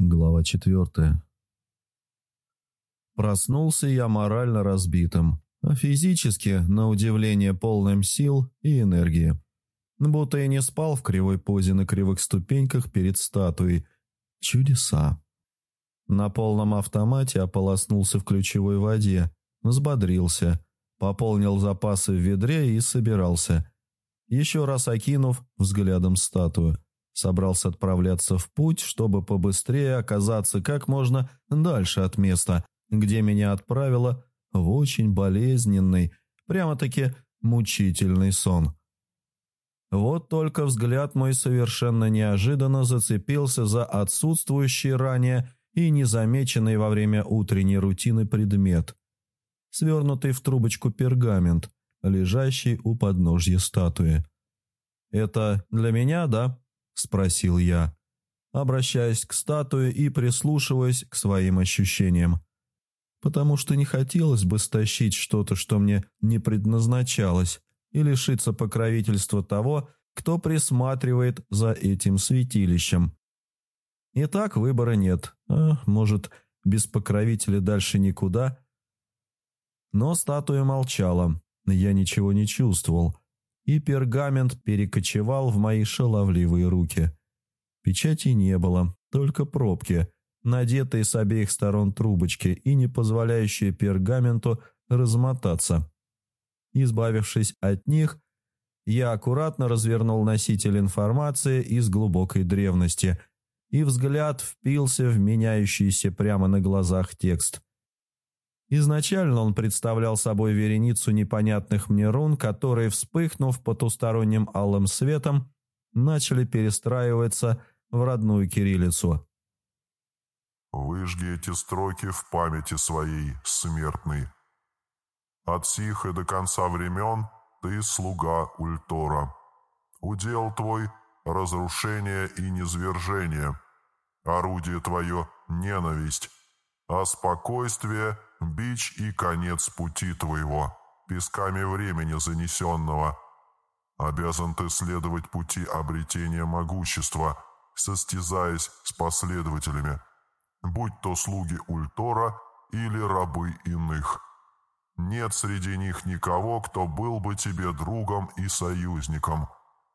Глава четвертая. Проснулся я морально разбитым, а физически, на удивление, полным сил и энергии. Будто и не спал в кривой позе на кривых ступеньках перед статуей. Чудеса. На полном автомате ополоснулся в ключевой воде, взбодрился, пополнил запасы в ведре и собирался. Еще раз окинув взглядом статую – собрался отправляться в путь, чтобы побыстрее оказаться как можно дальше от места, где меня отправило в очень болезненный, прямо-таки мучительный сон. Вот только взгляд мой совершенно неожиданно зацепился за отсутствующий ранее и незамеченный во время утренней рутины предмет, свернутый в трубочку пергамент, лежащий у подножья статуи. «Это для меня, да?» – спросил я, обращаясь к статуе и прислушиваясь к своим ощущениям. Потому что не хотелось бы стащить что-то, что мне не предназначалось, и лишиться покровительства того, кто присматривает за этим святилищем. И так выбора нет, а может, без покровителя дальше никуда. Но статуя молчала, я ничего не чувствовал – и пергамент перекочевал в мои шаловливые руки. Печати не было, только пробки, надетые с обеих сторон трубочки и не позволяющие пергаменту размотаться. Избавившись от них, я аккуратно развернул носитель информации из глубокой древности, и взгляд впился в меняющийся прямо на глазах текст. Изначально он представлял собой вереницу непонятных мне рун, которые, вспыхнув потусторонним алым светом, начали перестраиваться в родную кириллицу. «Выжги эти строки в памяти своей, смертный. От сих и до конца времен ты слуга Ультора. Удел твой — разрушение и низвержение. Орудие твое — ненависть, а спокойствие — бич и конец пути твоего, песками времени занесенного. Обязан ты следовать пути обретения могущества, состязаясь с последователями, будь то слуги Ультора или рабы иных. Нет среди них никого, кто был бы тебе другом и союзником,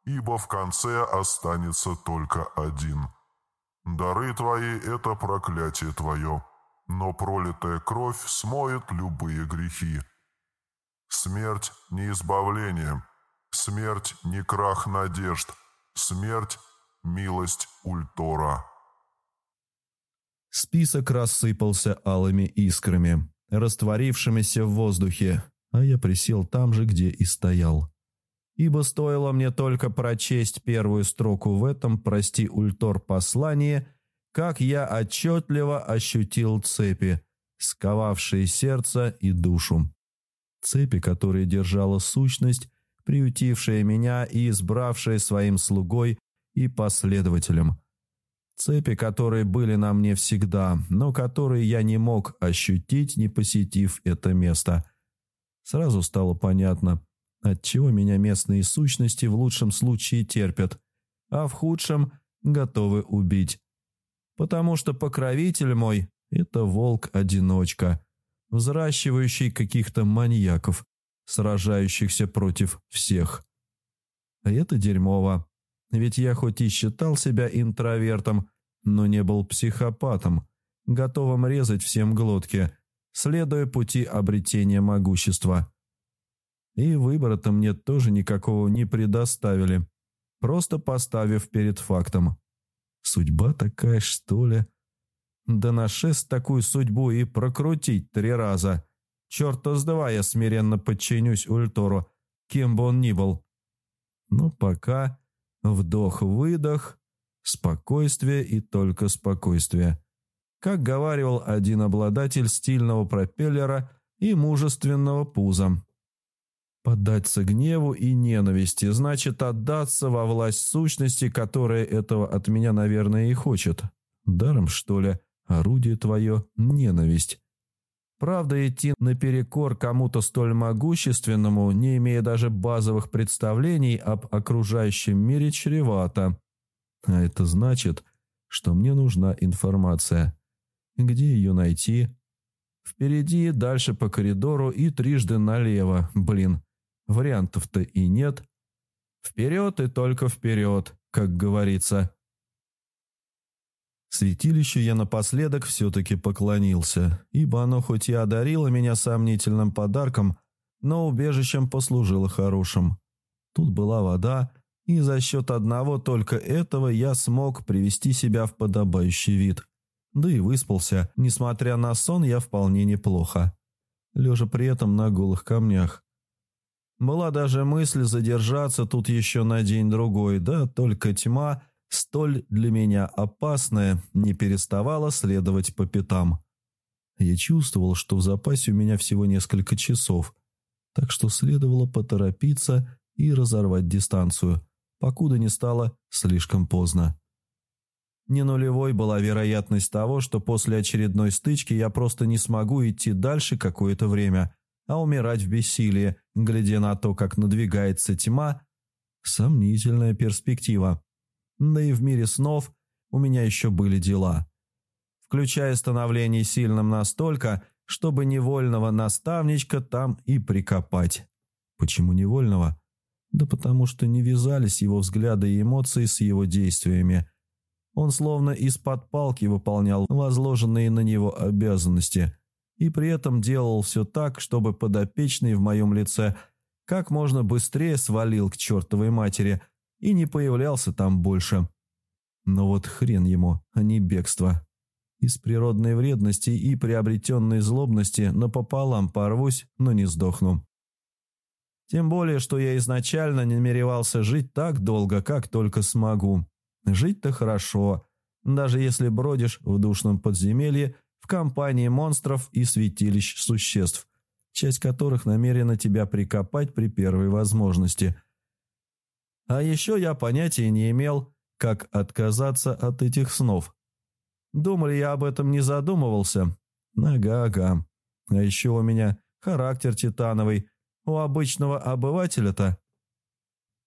ибо в конце останется только один. Дары твои — это проклятие твое но пролитая кровь смоет любые грехи. Смерть не избавление, смерть не крах надежд, смерть – милость Ультора. Список рассыпался алыми искрами, растворившимися в воздухе, а я присел там же, где и стоял. Ибо стоило мне только прочесть первую строку в этом, прости, Ультор, послании – как я отчетливо ощутил цепи, сковавшие сердце и душу. Цепи, которые держала сущность, приютившая меня и избравшая своим слугой и последователем. Цепи, которые были на мне всегда, но которые я не мог ощутить, не посетив это место. Сразу стало понятно, отчего меня местные сущности в лучшем случае терпят, а в худшем готовы убить потому что покровитель мой – это волк-одиночка, взращивающий каких-то маньяков, сражающихся против всех. А это дерьмово, ведь я хоть и считал себя интровертом, но не был психопатом, готовым резать всем глотки, следуя пути обретения могущества. И выбора-то мне тоже никакого не предоставили, просто поставив перед фактом. Судьба такая, что ли? Да на шест такую судьбу и прокрутить три раза. Черта с два я смиренно подчинюсь Ультору, кем бы он ни был. Но пока вдох-выдох, спокойствие и только спокойствие. Как говаривал один обладатель стильного пропеллера и мужественного пуза. Поддаться гневу и ненависти значит отдаться во власть сущности, которая этого от меня, наверное, и хочет. Даром, что ли, орудие твое – ненависть. Правда, идти наперекор кому-то столь могущественному, не имея даже базовых представлений об окружающем мире, чревато. А это значит, что мне нужна информация. Где ее найти? Впереди, дальше по коридору и трижды налево. Блин, вариантов-то и нет. Вперед и только вперед, как говорится. Святилищу я напоследок все-таки поклонился, ибо оно хоть и одарило меня сомнительным подарком, но убежищем послужило хорошим. Тут была вода, и за счет одного только этого я смог привести себя в подобающий вид. Да и выспался, несмотря на сон, я вполне неплохо. Лежа при этом на голых камнях. Была даже мысль задержаться тут еще на день-другой, да только тьма – столь для меня опасная, не переставала следовать по пятам. Я чувствовал, что в запасе у меня всего несколько часов, так что следовало поторопиться и разорвать дистанцию, покуда не стало слишком поздно. Не нулевой была вероятность того, что после очередной стычки я просто не смогу идти дальше какое-то время, а умирать в бессилии, глядя на то, как надвигается тьма – сомнительная перспектива. Да и в мире снов у меня еще были дела. Включая становление сильным настолько, чтобы невольного наставничка там и прикопать. Почему невольного? Да потому что не вязались его взгляды и эмоции с его действиями. Он словно из-под палки выполнял возложенные на него обязанности и при этом делал все так, чтобы подопечный в моем лице как можно быстрее свалил к чертовой матери – и не появлялся там больше. Но вот хрен ему, а не бегство. Из природной вредности и приобретенной злобности напополам порвусь, но не сдохну. Тем более, что я изначально не намеревался жить так долго, как только смогу. Жить-то хорошо, даже если бродишь в душном подземелье в компании монстров и святилищ существ, часть которых намерена тебя прикопать при первой возможности – а еще я понятия не имел, как отказаться от этих снов. Думали, я об этом не задумывался? Ага-ага. А еще у меня характер титановый. У обычного обывателя-то.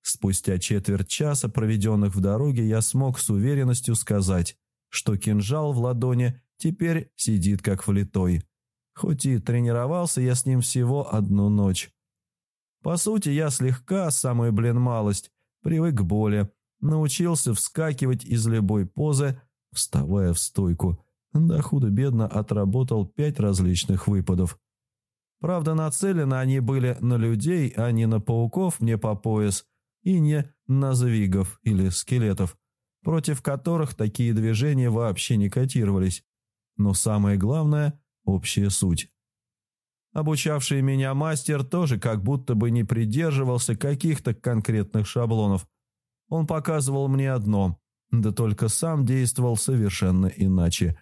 Спустя четверть часа, проведенных в дороге, я смог с уверенностью сказать, что кинжал в ладони теперь сидит как влитой. Хоть и тренировался я с ним всего одну ночь. По сути, я слегка, самую блин малость, привык к боли, научился вскакивать из любой позы, вставая в стойку. Да худо-бедно отработал пять различных выпадов. Правда, нацелены они были на людей, а не на пауков мне по пояс, и не на звигов или скелетов, против которых такие движения вообще не котировались. Но самое главное – общая суть. Обучавший меня мастер тоже как будто бы не придерживался каких-то конкретных шаблонов. Он показывал мне одно, да только сам действовал совершенно иначе.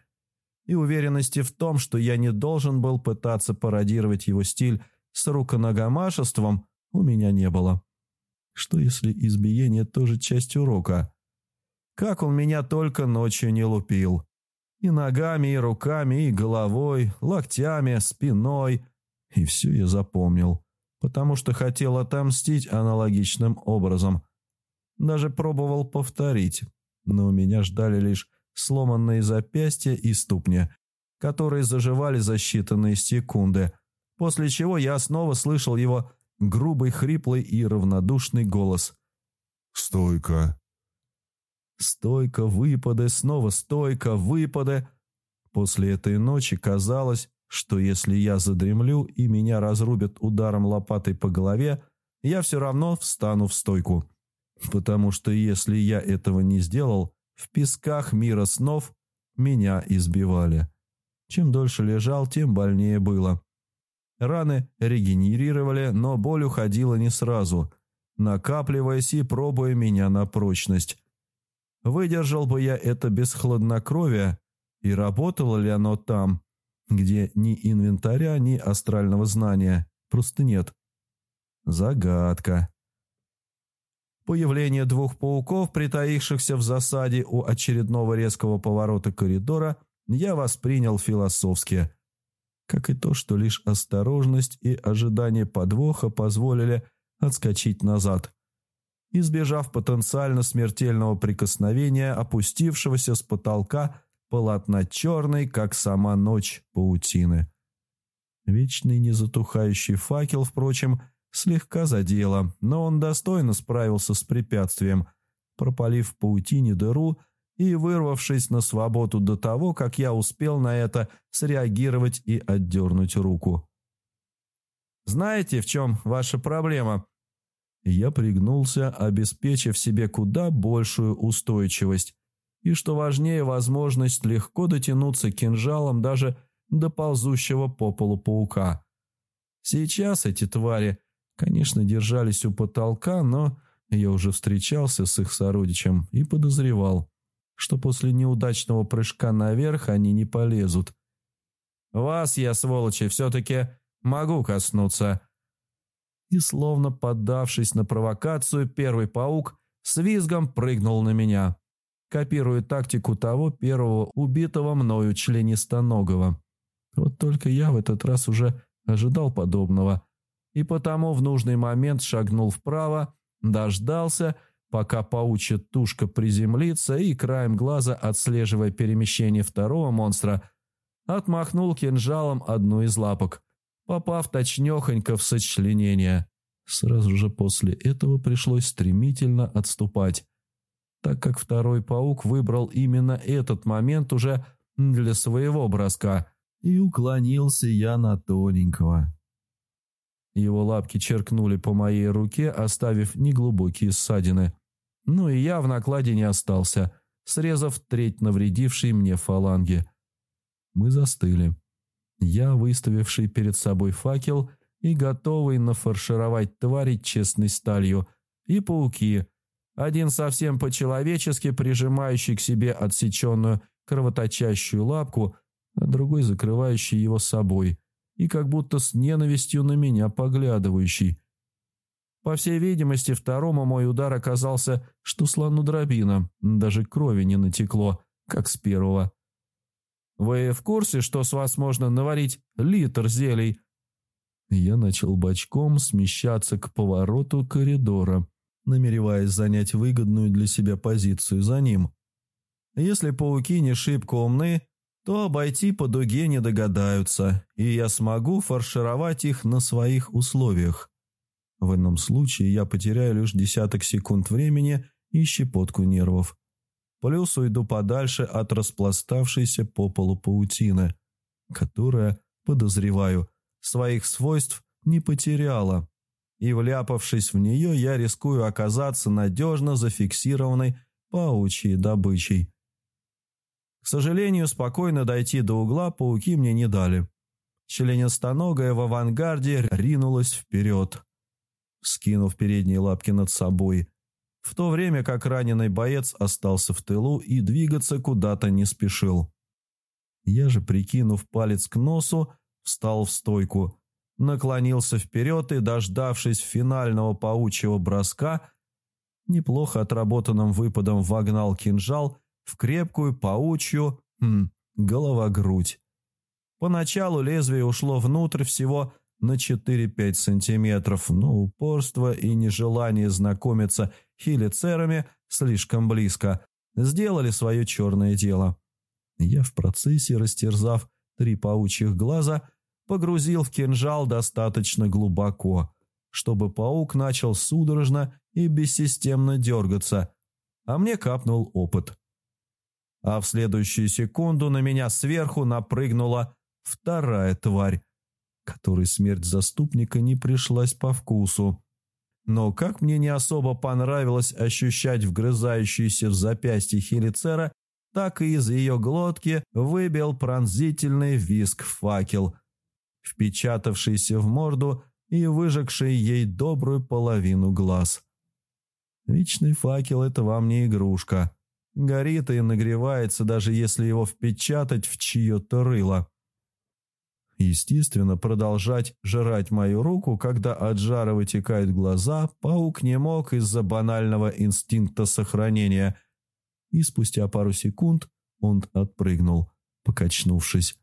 И уверенности в том, что я не должен был пытаться пародировать его стиль с руконогомашеством, у меня не было. Что если избиение тоже часть урока? Как он меня только ночью не лупил. И ногами, и руками, и головой, локтями, спиной – и все я запомнил, потому что хотел отомстить аналогичным образом. Даже пробовал повторить, но меня ждали лишь сломанные запястья и ступни, которые заживали за считанные секунды, после чего я снова слышал его грубый, хриплый и равнодушный голос. «Стойка!» Стойка, выпады, снова стойка, выпады. После этой ночи казалось, что если я задремлю и меня разрубят ударом лопатой по голове, я все равно встану в стойку. Потому что если я этого не сделал, в песках мира снов меня избивали. Чем дольше лежал, тем больнее было. Раны регенерировали, но боль уходила не сразу, накапливаясь и пробуя меня на прочность. Выдержал бы я это без хладнокровия, и работало ли оно там, где ни инвентаря, ни астрального знания просто нет. Загадка. Появление двух пауков, притаившихся в засаде у очередного резкого поворота коридора, я воспринял философски. Как и то, что лишь осторожность и ожидание подвоха позволили отскочить назад. Избежав потенциально смертельного прикосновения опустившегося с потолка полотна черной, как сама ночь, паутины. Вечный незатухающий факел, впрочем, слегка задело, но он достойно справился с препятствием, пропалив в паутине дыру и вырвавшись на свободу до того, как я успел на это среагировать и отдернуть руку. «Знаете, в чем ваша проблема?» Я пригнулся, обеспечив себе куда большую устойчивость и, что важнее, возможность легко дотянуться кинжалом даже до ползущего по полу паука. Сейчас эти твари, конечно, держались у потолка, но я уже встречался с их сородичем и подозревал, что после неудачного прыжка наверх они не полезут. «Вас я, сволочи, все-таки могу коснуться», и, словно поддавшись на провокацию, первый паук с визгом прыгнул на меня, копируя тактику того первого убитого мною членистоногого. Вот только я в этот раз уже ожидал подобного, и потому в нужный момент шагнул вправо, дождался, пока паучья тушка приземлится и краем глаза, отслеживая перемещение второго монстра, отмахнул кинжалом одну из лапок – попав точнёхонько в сочленение. Сразу же после этого пришлось стремительно отступать, так как второй паук выбрал именно этот момент уже для своего броска, и уклонился я на тоненького. Его лапки черкнули по моей руке, оставив неглубокие ссадины. Ну и я в накладе не остался, срезав треть навредившей мне фаланги. Мы застыли. Я, выставивший перед собой факел и готовый нафаршировать твари честной сталью, и пауки, один совсем по-человечески прижимающий к себе отсеченную кровоточащую лапку, а другой закрывающий его собой и как будто с ненавистью на меня поглядывающий. По всей видимости, второму мой удар оказался, что слону дробина, даже крови не натекло, как с первого. Вы в курсе, что с вас можно наварить литр зелий?» Я начал бочком смещаться к повороту коридора, намереваясь занять выгодную для себя позицию за ним. Если пауки не шибко умны, то обойти по дуге не догадаются, и я смогу фаршировать их на своих условиях. В ином случае я потеряю лишь десяток секунд времени и щепотку нервов. Плюс уйду подальше от распластавшейся по полу паутины, которая, подозреваю, своих свойств не потеряла. И вляпавшись в нее, я рискую оказаться надежно зафиксированной паучьей добычей. К сожалению, спокойно дойти до угла пауки мне не дали. Членистоногая в авангарде ринулась вперед, скинув передние лапки над собой – в то время как раненый боец остался в тылу и двигаться куда-то не спешил. Я же, прикинув палец к носу, встал в стойку, наклонился вперед и, дождавшись финального паучьего броска, неплохо отработанным выпадом вогнал кинжал в крепкую паучью хм, голова-грудь. Поначалу лезвие ушло внутрь всего на 4-5 сантиметров, но упорство и нежелание знакомиться хилицерами слишком близко сделали свое черное дело. Я в процессе, растерзав три паучьих глаза, погрузил в кинжал достаточно глубоко, чтобы паук начал судорожно и бессистемно дергаться, а мне капнул опыт. А в следующую секунду на меня сверху напрыгнула вторая тварь, которой смерть заступника не пришлась по вкусу. Но как мне не особо понравилось ощущать вгрызающийся в запястье Хелицера, так и из ее глотки выбил пронзительный виск факел, впечатавшийся в морду и выжегший ей добрую половину глаз. Вечный факел – это вам не игрушка. Горит и нагревается, даже если его впечатать в чье-то рыло. Естественно, продолжать жрать мою руку, когда от жара вытекают глаза, паук не мог из-за банального инстинкта сохранения. И спустя пару секунд он отпрыгнул, покачнувшись.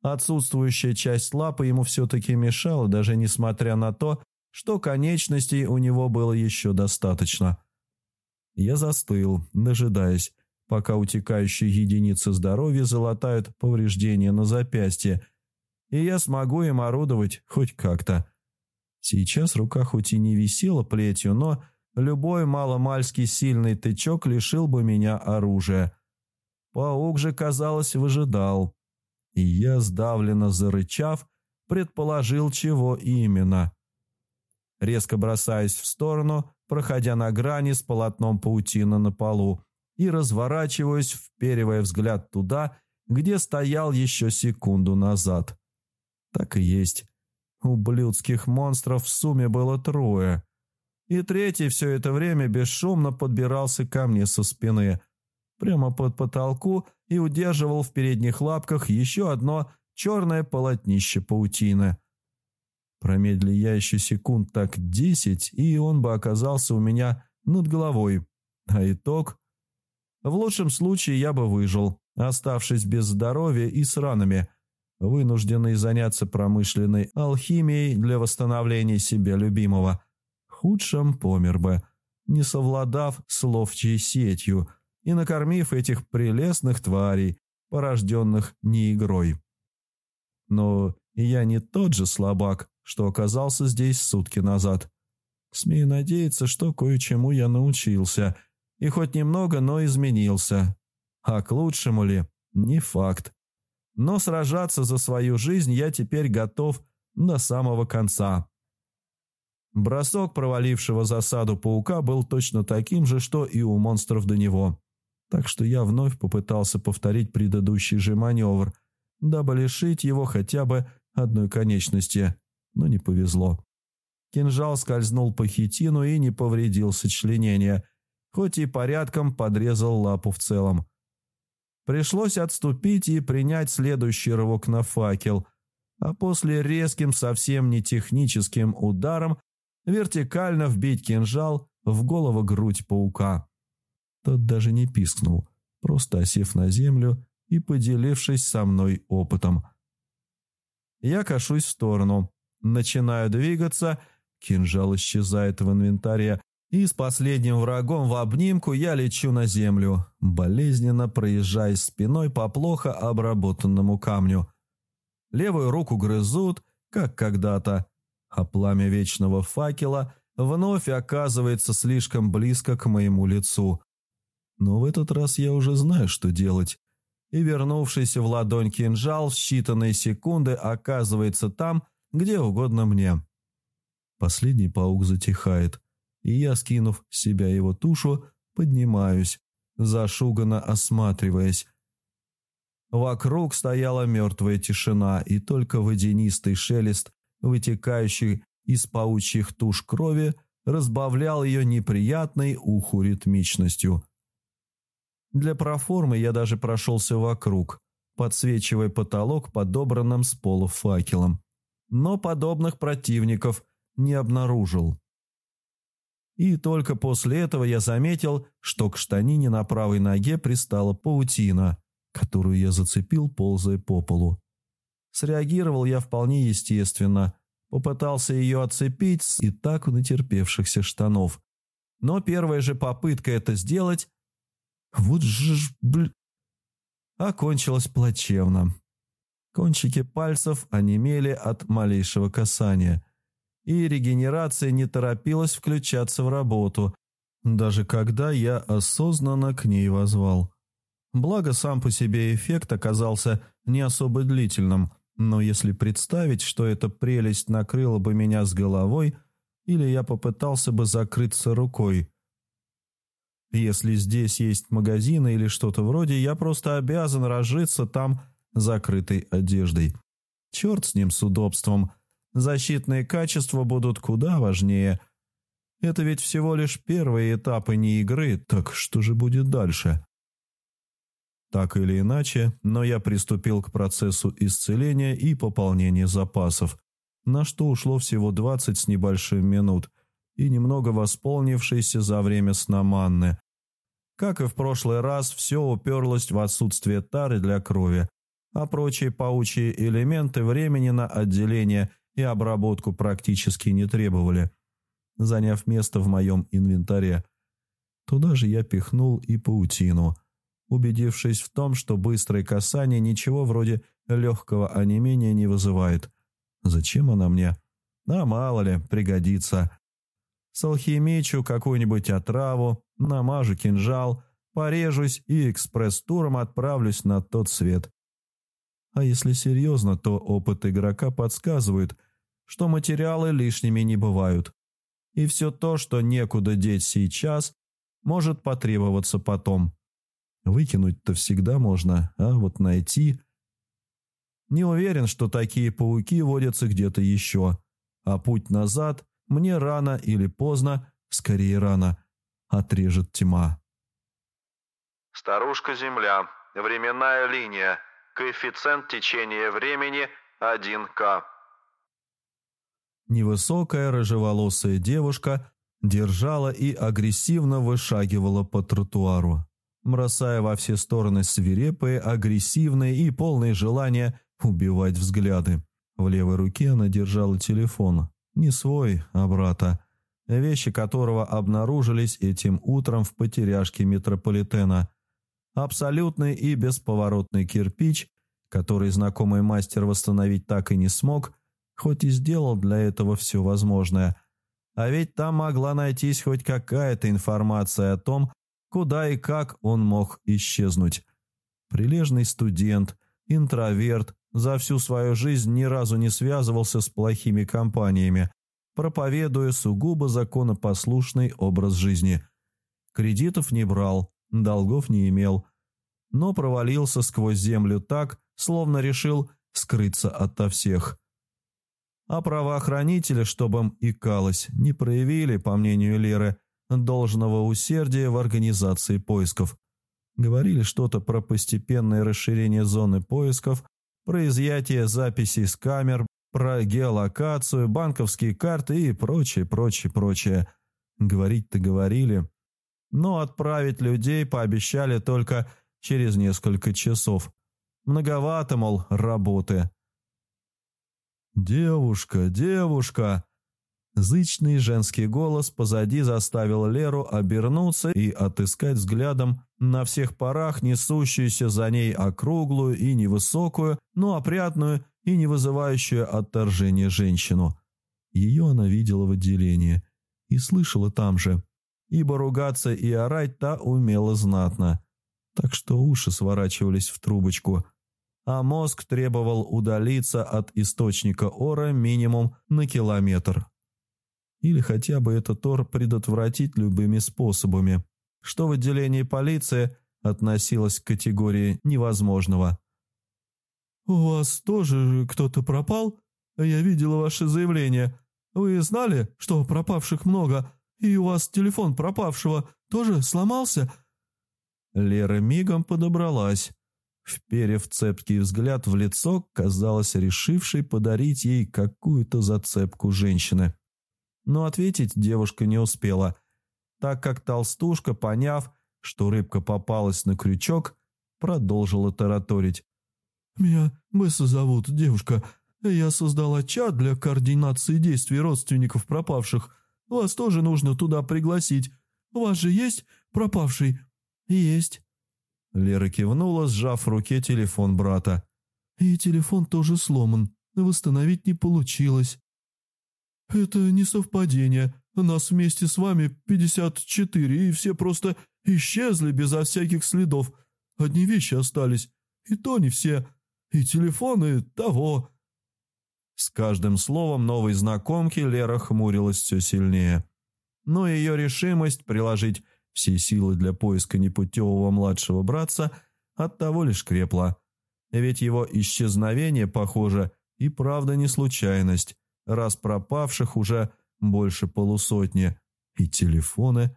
Отсутствующая часть лапы ему все-таки мешала, даже несмотря на то, что конечностей у него было еще достаточно. Я застыл, дожидаясь, пока утекающие единицы здоровья залатают повреждения на запястье, и я смогу им орудовать хоть как-то. Сейчас рука хоть и не висела плетью, но любой маломальский сильный тычок лишил бы меня оружия. Паук же, казалось, выжидал. И я, сдавленно зарычав, предположил, чего именно. Резко бросаясь в сторону, проходя на грани с полотном паутины на полу, и разворачиваюсь, вперивая взгляд туда, где стоял еще секунду назад. Так и есть. Ублюдских монстров в сумме было трое. И третий все это время бесшумно подбирался ко мне со спины, прямо под потолку и удерживал в передних лапках еще одно черное полотнище паутины. Промедли я еще секунд так десять, и он бы оказался у меня над головой. А итог? В лучшем случае я бы выжил, оставшись без здоровья и с ранами, вынужденный заняться промышленной алхимией для восстановления себя любимого. Худшем помер бы, не совладав с ловчей сетью и накормив этих прелестных тварей, порожденных не игрой. Но я не тот же слабак, что оказался здесь сутки назад. Смею надеяться, что кое-чему я научился – и хоть немного, но изменился. А к лучшему ли? Не факт. Но сражаться за свою жизнь я теперь готов до самого конца. Бросок провалившего засаду паука был точно таким же, что и у монстров до него. Так что я вновь попытался повторить предыдущий же маневр, дабы лишить его хотя бы одной конечности, но не повезло. Кинжал скользнул по хитину и не повредил сочленение – хоть и порядком подрезал лапу в целом. Пришлось отступить и принять следующий рывок на факел, а после резким, совсем не техническим ударом вертикально вбить кинжал в голову-грудь паука. Тот даже не пискнул, просто осев на землю и поделившись со мной опытом. Я кашусь в сторону, начинаю двигаться, кинжал исчезает в инвентаре, и с последним врагом в обнимку я лечу на землю, болезненно проезжая спиной по плохо обработанному камню. Левую руку грызут, как когда-то, а пламя вечного факела вновь оказывается слишком близко к моему лицу. Но в этот раз я уже знаю, что делать. И вернувшийся в ладонь кинжал в считанные секунды оказывается там, где угодно мне. Последний паук затихает я, скинув с себя его тушу, поднимаюсь, зашуганно осматриваясь. Вокруг стояла мертвая тишина, и только водянистый шелест, вытекающий из паучьих туш крови, разбавлял ее неприятной уху ритмичностью. Для проформы я даже прошелся вокруг, подсвечивая потолок подобранным с пола факелом. Но подобных противников не обнаружил. И только после этого я заметил, что к штанине на правой ноге пристала паутина, которую я зацепил, ползая по полу. Среагировал я вполне естественно, попытался ее отцепить с и так натерпевшихся штанов. Но первая же попытка это сделать... Вот же ж, бл... Окончилась плачевно. Кончики пальцев онемели от малейшего касания – и регенерация не торопилась включаться в работу, даже когда я осознанно к ней возвал. Благо, сам по себе эффект оказался не особо длительным, но если представить, что эта прелесть накрыла бы меня с головой, или я попытался бы закрыться рукой. Если здесь есть магазины или что-то вроде, я просто обязан разжиться там закрытой одеждой. Черт с ним с удобством – Защитные качества будут куда важнее. Это ведь всего лишь первые этапы не игры, так что же будет дальше? Так или иначе, но я приступил к процессу исцеления и пополнения запасов, на что ушло всего 20 с небольшим минут и немного восполнившейся за время сна манны. Как и в прошлый раз, все уперлось в отсутствие тары для крови, а прочие паучьи элементы времени на отделение – и обработку практически не требовали, заняв место в моем инвентаре. Туда же я пихнул и паутину, убедившись в том, что быстрое касание ничего вроде легкого онемения не вызывает. Зачем она мне? А мало ли, пригодится. Салхимичу какую-нибудь отраву, намажу кинжал, порежусь и экспресс-туром отправлюсь на тот свет. А если серьезно, то опыт игрока подсказывает, что материалы лишними не бывают. И все то, что некуда деть сейчас, может потребоваться потом. Выкинуть-то всегда можно, а вот найти... Не уверен, что такие пауки водятся где-то еще. А путь назад мне рано или поздно, скорее рано, отрежет тьма. Старушка-Земля. Временная линия. Коэффициент течения времени 1К. Невысокая рыжеволосая девушка держала и агрессивно вышагивала по тротуару, бросая во все стороны свирепые, агрессивные и полные желания убивать взгляды. В левой руке она держала телефон. Не свой, а брата. Вещи которого обнаружились этим утром в потеряшке метрополитена. Абсолютный и бесповоротный кирпич, который знакомый мастер восстановить так и не смог, хоть и сделал для этого все возможное. А ведь там могла найтись хоть какая-то информация о том, куда и как он мог исчезнуть. Прилежный студент, интроверт, за всю свою жизнь ни разу не связывался с плохими компаниями, проповедуя сугубо законопослушный образ жизни. Кредитов не брал, долгов не имел, но провалился сквозь землю так, словно решил скрыться ото всех. А правоохранители, чтобы им икалось, не проявили, по мнению Леры, должного усердия в организации поисков. Говорили что-то про постепенное расширение зоны поисков про изъятие записей с камер, про геолокацию, банковские карты и прочее, прочее, прочее. Говорить-то говорили. Но отправить людей пообещали только через несколько часов. Многовато, мол, работы. «Девушка, девушка!» Зычный женский голос позади заставил Леру обернуться и отыскать взглядом на всех парах несущуюся за ней округлую и невысокую, но опрятную и не вызывающую отторжения женщину. Ее она видела в отделении и слышала там же, ибо ругаться и орать та умела знатно, так что уши сворачивались в трубочку, а мозг требовал удалиться от источника ора минимум на километр. Или хотя бы этот ор предотвратить любыми способами, что в отделении полиции относилось к категории невозможного. «У вас тоже кто-то пропал? Я видела ваше заявление. Вы знали, что пропавших много, и у вас телефон пропавшего тоже сломался?» Лера мигом подобралась, вперев цепкий взгляд в лицо, казалось, решившей подарить ей какую-то зацепку женщины. Но ответить девушка не успела, так как толстушка, поняв, что рыбка попалась на крючок, продолжила тараторить. «Меня Бесса зовут, девушка. Я создала чат для координации действий родственников пропавших. Вас тоже нужно туда пригласить. У вас же есть пропавший?» «Есть». Лера кивнула, сжав в руке телефон брата. «И телефон тоже сломан. Восстановить не получилось». «Это не совпадение. Нас вместе с вами 54, и все просто исчезли безо всяких следов. Одни вещи остались, и то не все. И телефоны того». С каждым словом новой знакомки Лера хмурилась все сильнее. Но ее решимость приложить все силы для поиска непутевого младшего братца оттого лишь крепла. Ведь его исчезновение, похоже, и правда не случайность раз пропавших уже больше полусотни, и телефоны.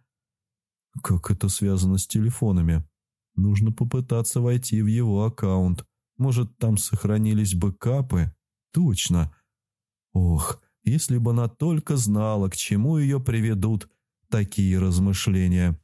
Как это связано с телефонами? Нужно попытаться войти в его аккаунт. Может, там сохранились бэкапы? Точно. Ох, если бы она только знала, к чему ее приведут такие размышления.